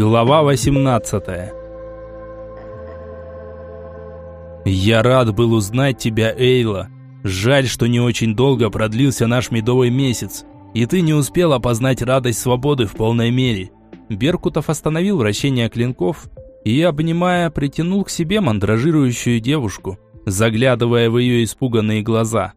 Глава 18 Я рад был узнать тебя, Эйла. Жаль, что не очень долго продлился наш медовый месяц, и ты не успел опознать радость свободы в полной мере. Беркутов остановил вращение клинков и, обнимая, притянул к себе мандражирующую девушку, заглядывая в ее испуганные глаза.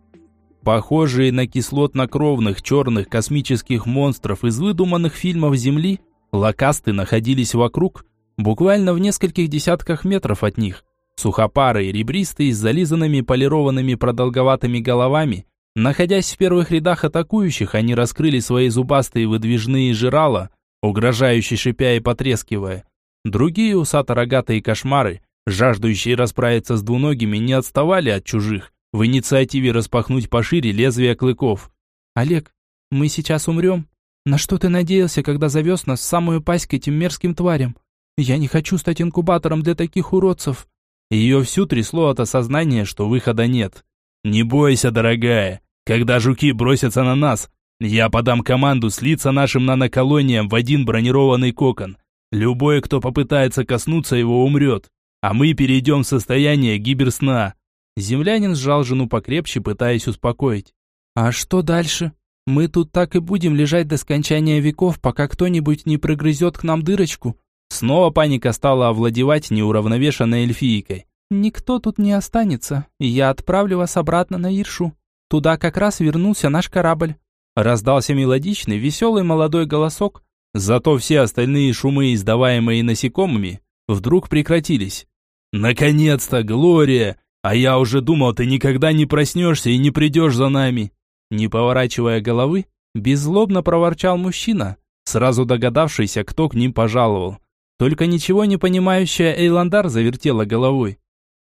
Похожие на кислотно-кровных черных космических монстров из выдуманных фильмов Земли – Локасты находились вокруг, буквально в нескольких десятках метров от них. Сухопарые, ребристые, с зализанными полированными продолговатыми головами. Находясь в первых рядах атакующих, они раскрыли свои зубастые выдвижные жирала, угрожающе шипя и потрескивая. Другие усато-рогатые кошмары, жаждущие расправиться с двуногими, не отставали от чужих, в инициативе распахнуть пошире лезвия клыков. «Олег, мы сейчас умрем?» На что ты надеялся, когда завез нас в самую пасть к этим мерзким тварям? Я не хочу стать инкубатором для таких уродцев. Ее всю трясло от осознания, что выхода нет. Не бойся, дорогая. Когда жуки бросятся на нас, я подам команду слиться нашим наноколониям в один бронированный кокон. Любой, кто попытается коснуться его, умрет. А мы перейдем в состояние гиберсна. Землянин сжал жену покрепче, пытаясь успокоить. А что дальше? Мы тут так и будем лежать до скончания веков, пока кто-нибудь не прогрызет к нам дырочку. Снова паника стала овладевать неуравновешенной эльфийкой. Никто тут не останется, я отправлю вас обратно на Иршу. Туда как раз вернулся наш корабль. Раздался мелодичный, веселый молодой голосок, зато все остальные шумы, издаваемые насекомыми, вдруг прекратились. «Наконец-то, Глория! А я уже думал, ты никогда не проснешься и не придешь за нами!» Не поворачивая головы, беззлобно проворчал мужчина, сразу догадавшийся, кто к ним пожаловал. Только ничего не понимающая Эйландар завертела головой.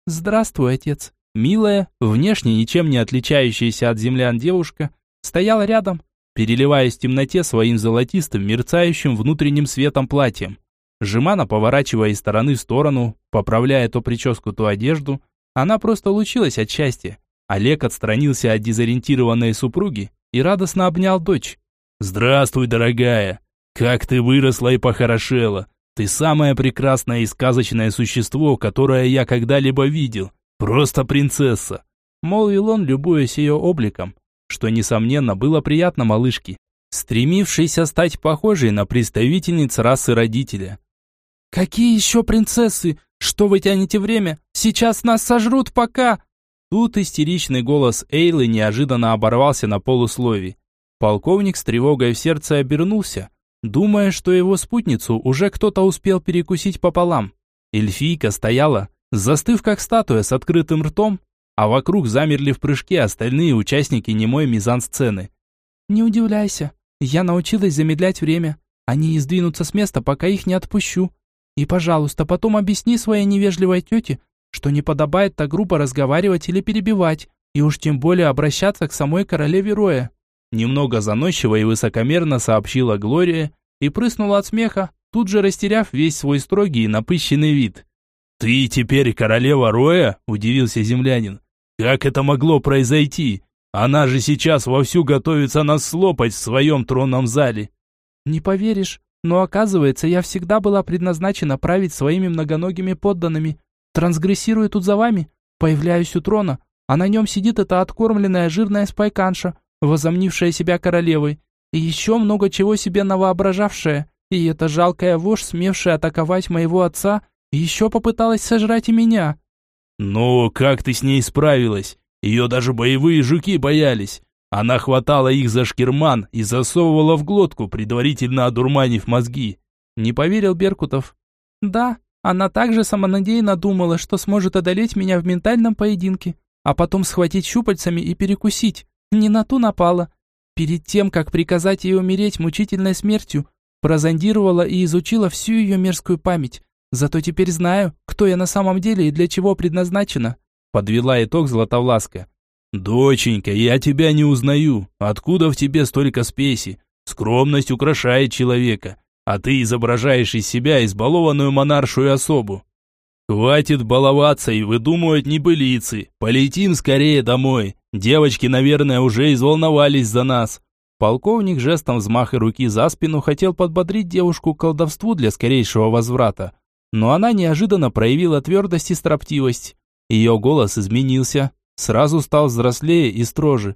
«Здравствуй, отец». Милая, внешне ничем не отличающаяся от землян девушка, стояла рядом, переливаясь в темноте своим золотистым, мерцающим внутренним светом платьем. Жемана, поворачивая из стороны в сторону, поправляя то прическу, то одежду, она просто лучилась от счастья. Олег отстранился от дезориентированной супруги и радостно обнял дочь. «Здравствуй, дорогая! Как ты выросла и похорошела! Ты самое прекрасное и сказочное существо, которое я когда-либо видел! Просто принцесса!» Молвил он, любуясь ее обликом, что, несомненно, было приятно малышке, стремившейся стать похожей на представительниц расы родителя. «Какие еще принцессы? Что вы тянете время? Сейчас нас сожрут, пока...» Тут истеричный голос Эйлы неожиданно оборвался на полуслове. Полковник с тревогой в сердце обернулся, думая, что его спутницу уже кто-то успел перекусить пополам. Эльфийка стояла, застыв как статуя с открытым ртом, а вокруг замерли в прыжке остальные участники немой мизансцены. «Не удивляйся, я научилась замедлять время. Они не сдвинутся с места, пока их не отпущу. И, пожалуйста, потом объясни своей невежливой тете, что не подобает так грубо разговаривать или перебивать, и уж тем более обращаться к самой королеве Роя. Немного заносчиво и высокомерно сообщила Глория и прыснула от смеха, тут же растеряв весь свой строгий и напыщенный вид. «Ты теперь королева Роя?» – удивился землянин. «Как это могло произойти? Она же сейчас вовсю готовится нас слопать в своем тронном зале». «Не поверишь, но оказывается, я всегда была предназначена править своими многоногими подданными, Трансгрессирую тут за вами, появляюсь у трона, а на нем сидит эта откормленная жирная спайканша, возомнившая себя королевой, и еще много чего себе навоображавшая, и эта жалкая вошь, смевшая атаковать моего отца, еще попыталась сожрать и меня. «Ну, как ты с ней справилась? Ее даже боевые жуки боялись. Она хватала их за шкирман и засовывала в глотку, предварительно одурманив мозги». Не поверил Беркутов. «Да, она также самонадеянно думала, что сможет одолеть меня в ментальном поединке, а потом схватить щупальцами и перекусить. Не на ту напала. Перед тем, как приказать ей умереть мучительной смертью, прозондировала и изучила всю ее мерзкую память. Зато теперь знаю, кто я на самом деле и для чего предназначена. Подвела итог Златовласка. «Доченька, я тебя не узнаю. Откуда в тебе столько спеси? Скромность украшает человека а ты изображаешь из себя избалованную монаршую особу. Хватит баловаться и выдумывать небылицы. Полетим скорее домой. Девочки, наверное, уже изволновались за нас. Полковник жестом взмаха руки за спину хотел подбодрить девушку к колдовству для скорейшего возврата, но она неожиданно проявила твердость и строптивость. Ее голос изменился, сразу стал взрослее и строже.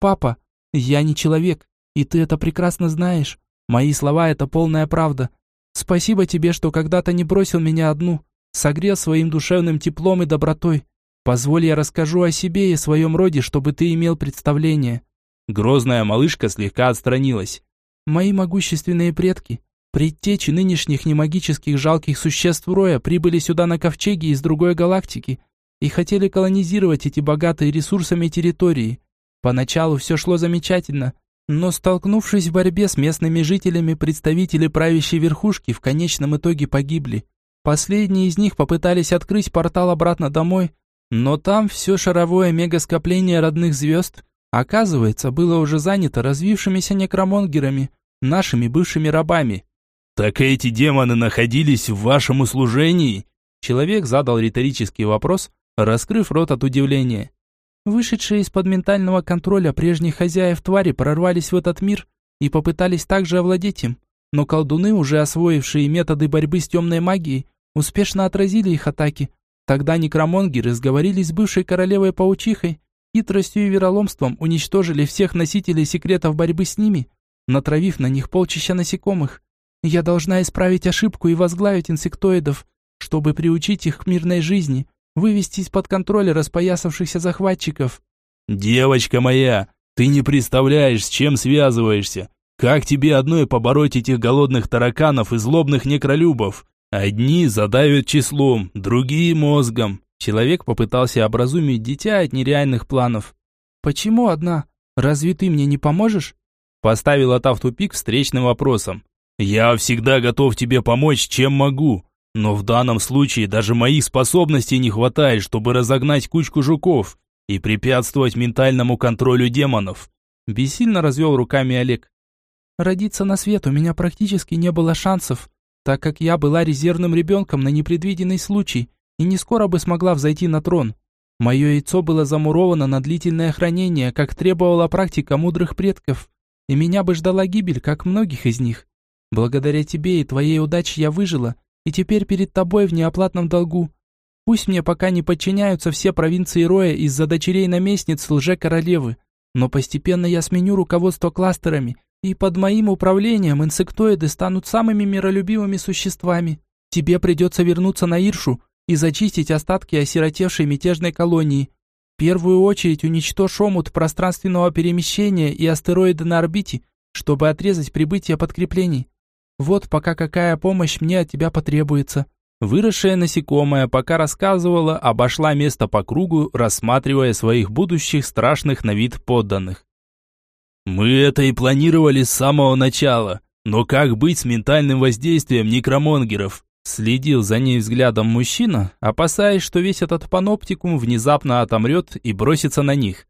«Папа, я не человек, и ты это прекрасно знаешь. Мои слова – это полная правда. Спасибо тебе, что когда-то не бросил меня одну, согрел своим душевным теплом и добротой. Позволь я расскажу о себе и своем роде, чтобы ты имел представление». Грозная малышка слегка отстранилась. «Мои могущественные предки, предтечи нынешних немагических жалких существ Роя прибыли сюда на ковчеге из другой галактики и хотели колонизировать эти богатые ресурсами территории. Поначалу все шло замечательно, но столкнувшись в борьбе с местными жителями, представители правящей верхушки в конечном итоге погибли. Последние из них попытались открыть портал обратно домой, но там все шаровое мегаскопление родных звезд Оказывается, было уже занято развившимися некромонгерами, нашими бывшими рабами. «Так эти демоны находились в вашем услужении?» Человек задал риторический вопрос, раскрыв рот от удивления. Вышедшие из-под ментального контроля прежних хозяев твари прорвались в этот мир и попытались также овладеть им, но колдуны, уже освоившие методы борьбы с темной магией, успешно отразили их атаки. Тогда некромонгеры сговорились с бывшей королевой-паучихой хитростью и вероломством уничтожили всех носителей секретов борьбы с ними, натравив на них полчища насекомых. Я должна исправить ошибку и возглавить инсектоидов, чтобы приучить их к мирной жизни, вывести из-под контроля распоясавшихся захватчиков. «Девочка моя, ты не представляешь, с чем связываешься. Как тебе одной побороть этих голодных тараканов и злобных некролюбов? Одни задавят числом, другие мозгом. Человек попытался образумить дитя от нереальных планов. «Почему одна? Разве ты мне не поможешь?» Поставила та в тупик встречным вопросом. «Я всегда готов тебе помочь, чем могу. Но в данном случае даже моих способностей не хватает, чтобы разогнать кучку жуков и препятствовать ментальному контролю демонов». Бессильно развел руками Олег. «Родиться на свет у меня практически не было шансов, так как я была резервным ребенком на непредвиденный случай» и не скоро бы смогла взойти на трон. Мое яйцо было замуровано на длительное хранение, как требовала практика мудрых предков, и меня бы ждала гибель, как многих из них. Благодаря тебе и твоей удаче я выжила, и теперь перед тобой в неоплатном долгу. Пусть мне пока не подчиняются все провинции Роя из-за дочерей-наместниц лже-королевы, но постепенно я сменю руководство кластерами, и под моим управлением инсектоиды станут самыми миролюбивыми существами. Тебе придется вернуться на Иршу, и зачистить остатки осиротевшей мятежной колонии. В первую очередь уничтожь омут пространственного перемещения и астероиды на орбите, чтобы отрезать прибытие подкреплений. Вот пока какая помощь мне от тебя потребуется». Выросшая насекомая, пока рассказывала, обошла место по кругу, рассматривая своих будущих страшных на вид подданных. «Мы это и планировали с самого начала, но как быть с ментальным воздействием некромонгеров? Следил за ней взглядом мужчина, опасаясь, что весь этот паноптикум внезапно отомрет и бросится на них.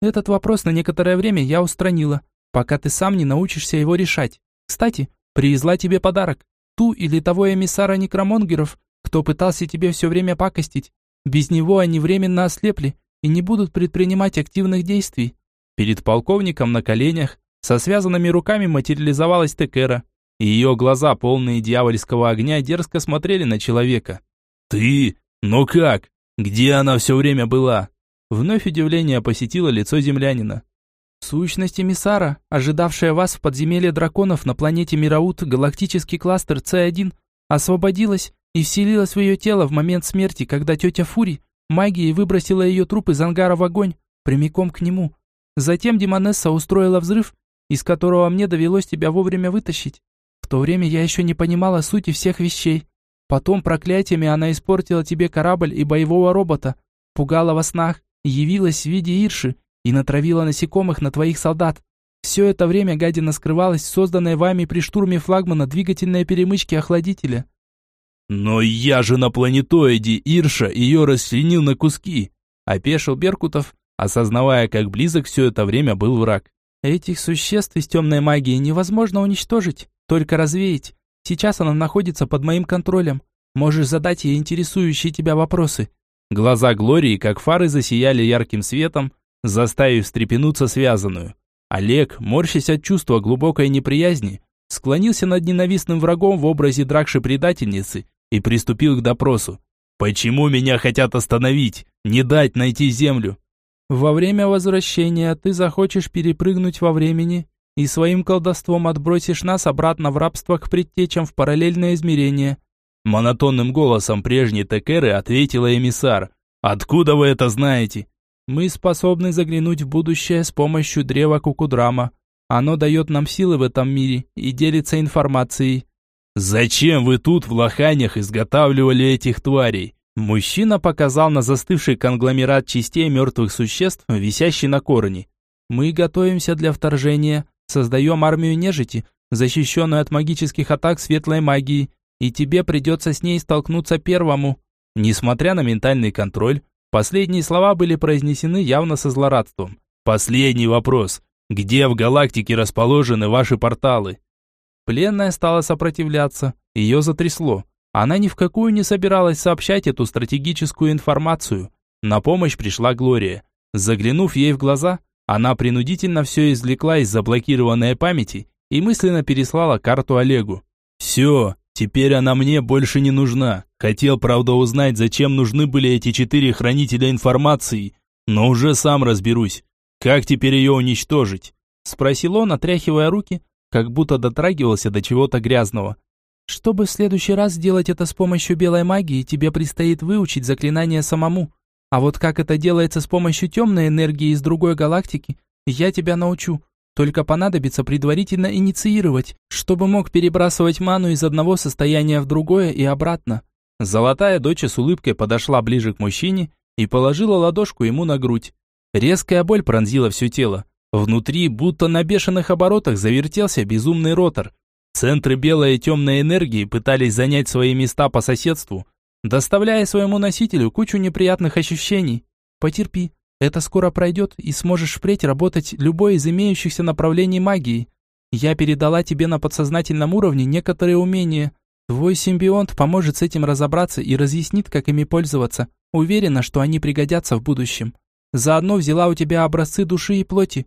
Этот вопрос на некоторое время я устранила, пока ты сам не научишься его решать. Кстати, привезла тебе подарок. Ту или того эмиссара некромонгеров, кто пытался тебе все время пакостить. Без него они временно ослепли и не будут предпринимать активных действий. Перед полковником на коленях со связанными руками материализовалась Текера и ее глаза, полные дьявольского огня, дерзко смотрели на человека. «Ты? Ну как? Где она все время была?» Вновь удивление посетило лицо землянина. Сущность эмиссара, ожидавшая вас в подземелье драконов на планете Мираут, галактический кластер С1, освободилась и вселилась в ее тело в момент смерти, когда тетя Фури магией выбросила ее труп из ангара в огонь, прямиком к нему. Затем Демонесса устроила взрыв, из которого мне довелось тебя вовремя вытащить то время я еще не понимала сути всех вещей. Потом проклятиями она испортила тебе корабль и боевого робота, пугала во снах, явилась в виде Ирши и натравила насекомых на твоих солдат. Все это время гадина скрывалась в созданной вами при штурме флагмана двигательной перемычки охладителя. «Но я же на планетоиде, Ирша, ее расчленил на куски!» Опешил Беркутов, осознавая, как близок все это время был враг. «Этих существ из темной магии невозможно уничтожить только развеять. Сейчас она находится под моим контролем. Можешь задать ей интересующие тебя вопросы». Глаза Глории, как фары, засияли ярким светом, заставив встрепенуться связанную. Олег, морщась от чувства глубокой неприязни, склонился над ненавистным врагом в образе дракши-предательницы и приступил к допросу. «Почему меня хотят остановить? Не дать найти землю?» «Во время возвращения ты захочешь перепрыгнуть во времени и своим колдовством отбросишь нас обратно в рабство к предтечам в параллельное измерение». Монотонным голосом прежней Текеры ответила эмиссар. «Откуда вы это знаете?» «Мы способны заглянуть в будущее с помощью древа Кукудрама. Оно дает нам силы в этом мире и делится информацией». «Зачем вы тут в лоханях изготавливали этих тварей?» Мужчина показал на застывший конгломерат частей мертвых существ, висящий на короне. «Мы готовимся для вторжения, создаем армию нежити, защищенную от магических атак светлой магии, и тебе придется с ней столкнуться первому». Несмотря на ментальный контроль, последние слова были произнесены явно со злорадством. «Последний вопрос. Где в галактике расположены ваши порталы?» Пленная стала сопротивляться. Ее затрясло. Она ни в какую не собиралась сообщать эту стратегическую информацию. На помощь пришла Глория. Заглянув ей в глаза, она принудительно все извлекла из заблокированной памяти и мысленно переслала карту Олегу. «Все, теперь она мне больше не нужна. Хотел, правда, узнать, зачем нужны были эти четыре хранителя информации, но уже сам разберусь. Как теперь ее уничтожить?» Спросил он, отряхивая руки, как будто дотрагивался до чего-то грязного. Чтобы в следующий раз сделать это с помощью белой магии, тебе предстоит выучить заклинание самому. А вот как это делается с помощью темной энергии из другой галактики, я тебя научу. Только понадобится предварительно инициировать, чтобы мог перебрасывать ману из одного состояния в другое и обратно. Золотая дочь с улыбкой подошла ближе к мужчине и положила ладошку ему на грудь. Резкая боль пронзила все тело. Внутри, будто на бешеных оборотах, завертелся безумный ротор. Центры белой и темной энергии пытались занять свои места по соседству, доставляя своему носителю кучу неприятных ощущений. Потерпи, это скоро пройдет, и сможешь впредь работать любой из имеющихся направлений магии. Я передала тебе на подсознательном уровне некоторые умения. Твой симбионт поможет с этим разобраться и разъяснит, как ими пользоваться. Уверена, что они пригодятся в будущем. Заодно взяла у тебя образцы души и плоти.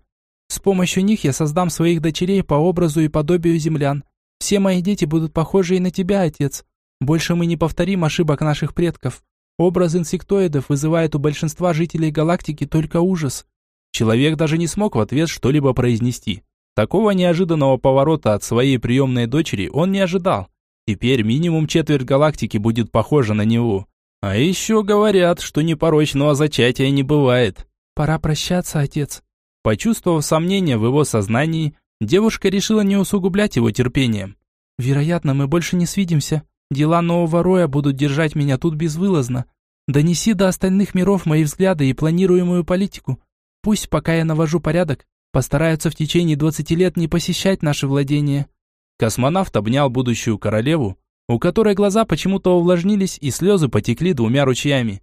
С помощью них я создам своих дочерей по образу и подобию землян. Все мои дети будут похожи и на тебя, отец. Больше мы не повторим ошибок наших предков. Образ инсектоидов вызывает у большинства жителей галактики только ужас. Человек даже не смог в ответ что-либо произнести. Такого неожиданного поворота от своей приемной дочери он не ожидал. Теперь минимум четверть галактики будет похожа на него. А еще говорят, что непорочного зачатия не бывает. Пора прощаться, отец. Почувствовав сомнение в его сознании, девушка решила не усугублять его терпением. «Вероятно, мы больше не свидимся. Дела нового роя будут держать меня тут безвылазно. Донеси до остальных миров мои взгляды и планируемую политику. Пусть, пока я навожу порядок, постараются в течение 20 лет не посещать наши владения». Космонавт обнял будущую королеву, у которой глаза почему-то увлажнились и слезы потекли двумя ручьями.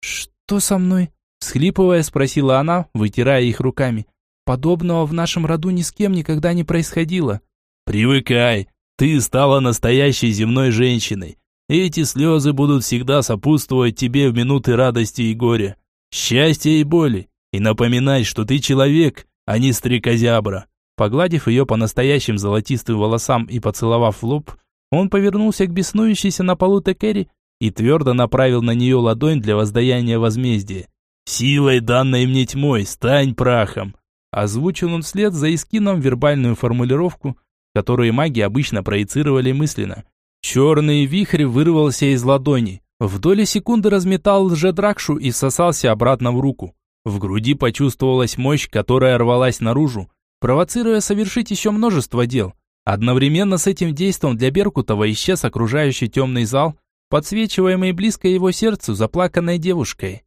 «Что со мной?» Схлипывая, спросила она, вытирая их руками. Подобного в нашем роду ни с кем никогда не происходило. Привыкай, ты стала настоящей земной женщиной. Эти слезы будут всегда сопутствовать тебе в минуты радости и горя, счастья и боли, и напоминать, что ты человек, а не стрекозябра. Погладив ее по настоящим золотистым волосам и поцеловав в лоб, он повернулся к беснующейся на полу Текери и твердо направил на нее ладонь для воздаяния возмездия. «Силой, данной мне тьмой, стань прахом!» Озвучил он вслед за Искином вербальную формулировку, которую маги обычно проецировали мысленно. Черный вихрь вырвался из ладони, в доли секунды разметал лжедракшу и всосался обратно в руку. В груди почувствовалась мощь, которая рвалась наружу, провоцируя совершить еще множество дел. Одновременно с этим действом для Беркутова исчез окружающий темный зал, подсвечиваемый близко его сердцу заплаканной девушкой.